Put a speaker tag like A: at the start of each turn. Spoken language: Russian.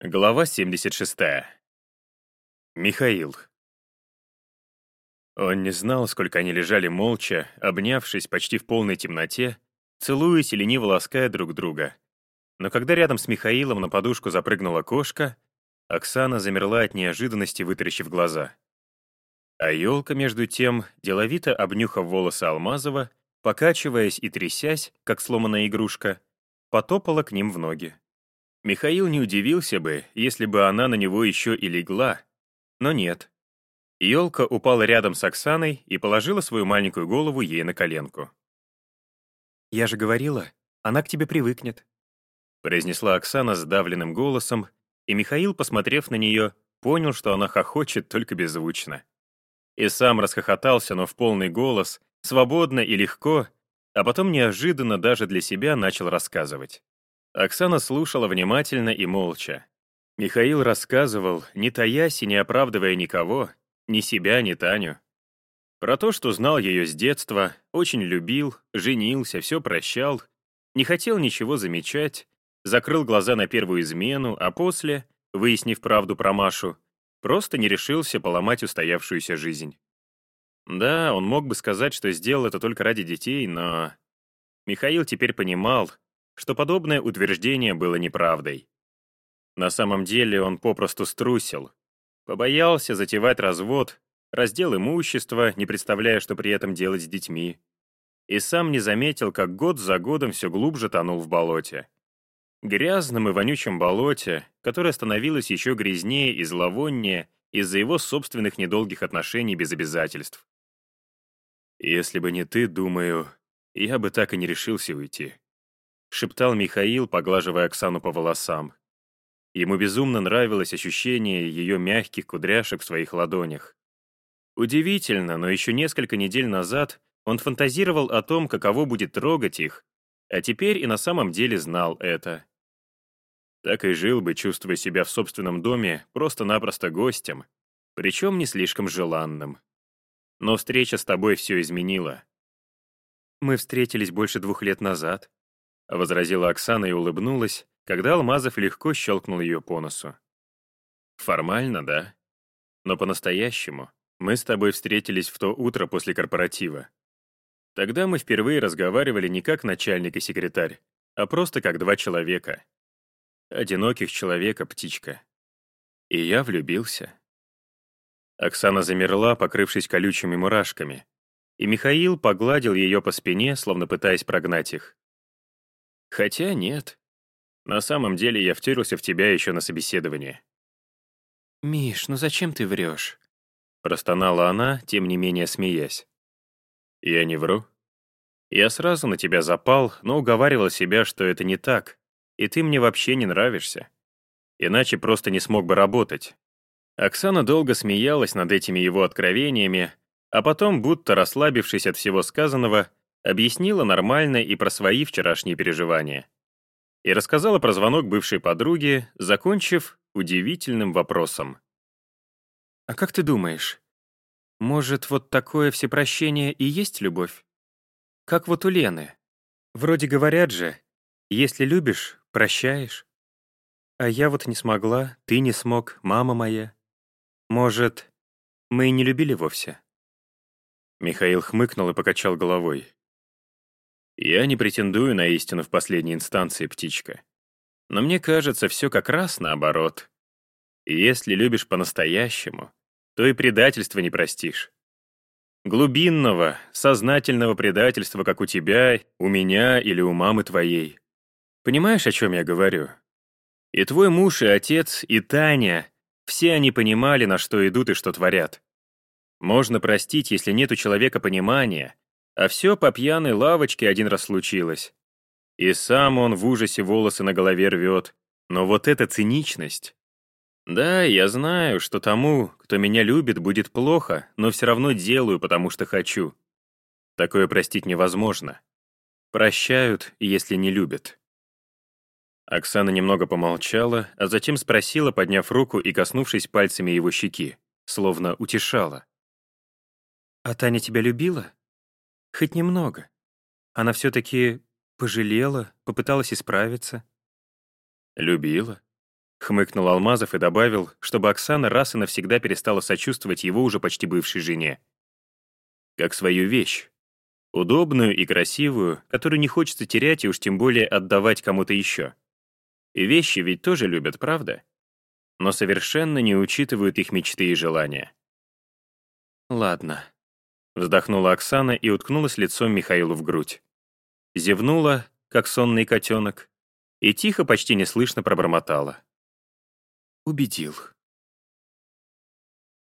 A: Глава 76. Михаил. Он не знал, сколько они лежали молча, обнявшись почти в полной темноте, целуясь и лениво лаская друг друга. Но когда рядом с Михаилом на подушку запрыгнула кошка, Оксана замерла от неожиданности, вытаращив глаза. А елка, между тем, деловито обнюхав волосы Алмазова, покачиваясь и трясясь, как сломанная игрушка, потопала к ним в ноги. Михаил не удивился бы, если бы она на него еще и легла, но нет. Елка упала рядом с Оксаной и положила свою маленькую голову ей на коленку.
B: «Я же говорила, она к тебе привыкнет»,
A: произнесла Оксана сдавленным голосом, и Михаил, посмотрев на нее, понял, что она хохочет только беззвучно. И сам расхохотался, но в полный голос, свободно и легко, а потом неожиданно даже для себя начал рассказывать. Оксана слушала внимательно и молча. Михаил рассказывал, не таясь и не оправдывая никого, ни себя, ни Таню. Про то, что знал ее с детства, очень любил, женился, все прощал, не хотел ничего замечать, закрыл глаза на первую измену, а после, выяснив правду про Машу, просто не решился поломать устоявшуюся жизнь. Да, он мог бы сказать, что сделал это только ради детей, но... Михаил теперь понимал, что подобное утверждение было неправдой. На самом деле он попросту струсил, побоялся затевать развод, раздел имущества, не представляя, что при этом делать с детьми, и сам не заметил, как год за годом все глубже тонул в болоте. Грязном и вонючем болоте, которое становилось еще грязнее и зловоннее из-за его собственных недолгих отношений без обязательств. «Если бы не ты, думаю, я бы так и не решился уйти», — шептал Михаил, поглаживая Оксану по волосам. Ему безумно нравилось ощущение ее мягких кудряшек в своих ладонях. Удивительно, но еще несколько недель назад он фантазировал о том, каково будет трогать их, а теперь и на самом деле знал это. Так и жил бы, чувствуя себя в собственном доме просто-напросто гостем, причем не слишком желанным. Но встреча с тобой все изменила.
B: Мы встретились больше двух лет назад, —
A: возразила Оксана и улыбнулась, когда Алмазов легко щелкнул ее по носу. «Формально, да. Но по-настоящему мы с тобой встретились в то утро после корпоратива. Тогда мы впервые разговаривали не как начальник и секретарь, а просто как два человека. Одиноких человека, птичка. И я влюбился». Оксана замерла, покрывшись колючими мурашками, и Михаил погладил ее по спине, словно пытаясь прогнать их. Хотя нет. На самом деле я втюрился в тебя еще на собеседовании.
B: «Миш, ну зачем ты врешь?»
A: Простонала она, тем не менее смеясь. «Я не вру. Я сразу на тебя запал, но уговаривал себя, что это не так, и ты мне вообще не нравишься. Иначе просто не смог бы работать». Оксана долго смеялась над этими его откровениями, а потом, будто расслабившись от всего сказанного, объяснила нормально и про свои вчерашние переживания. И рассказала про звонок бывшей подруги, закончив удивительным вопросом.
B: «А как ты думаешь, может, вот такое всепрощение и есть любовь? Как вот у Лены. Вроде говорят же, если любишь, прощаешь. А я вот не смогла, ты не смог, мама моя. Может, мы и не любили вовсе?»
A: Михаил хмыкнул и покачал головой. Я не претендую на истину в последней инстанции, птичка. Но мне кажется, все как раз наоборот. Если любишь по-настоящему, то и предательства не простишь. Глубинного, сознательного предательства, как у тебя, у меня или у мамы твоей. Понимаешь, о чем я говорю? И твой муж, и отец, и Таня, все они понимали, на что идут и что творят. Можно простить, если нет у человека понимания, а все по пьяной лавочке один раз случилось. И сам он в ужасе волосы на голове рвет. Но вот эта циничность. Да, я знаю, что тому, кто меня любит, будет плохо, но все равно делаю, потому что хочу. Такое простить невозможно. Прощают, если не любят. Оксана немного помолчала, а затем спросила, подняв руку и коснувшись пальцами его щеки, словно утешала.
B: «А Таня тебя любила?» Хоть немного. Она все-таки пожалела, попыталась исправиться.
A: Любила. Хмыкнул Алмазов и добавил, чтобы Оксана раз и навсегда перестала сочувствовать его уже почти бывшей жене. Как свою вещь. Удобную и красивую, которую не хочется терять и уж тем более отдавать кому-то еще. И вещи ведь тоже любят, правда? Но совершенно не учитывают их мечты и желания.
B: «Ладно», —
A: вздохнула Оксана и уткнулась лицом Михаилу в грудь. Зевнула, как сонный котенок, и тихо, почти неслышно пробормотала.
B: «Убедил».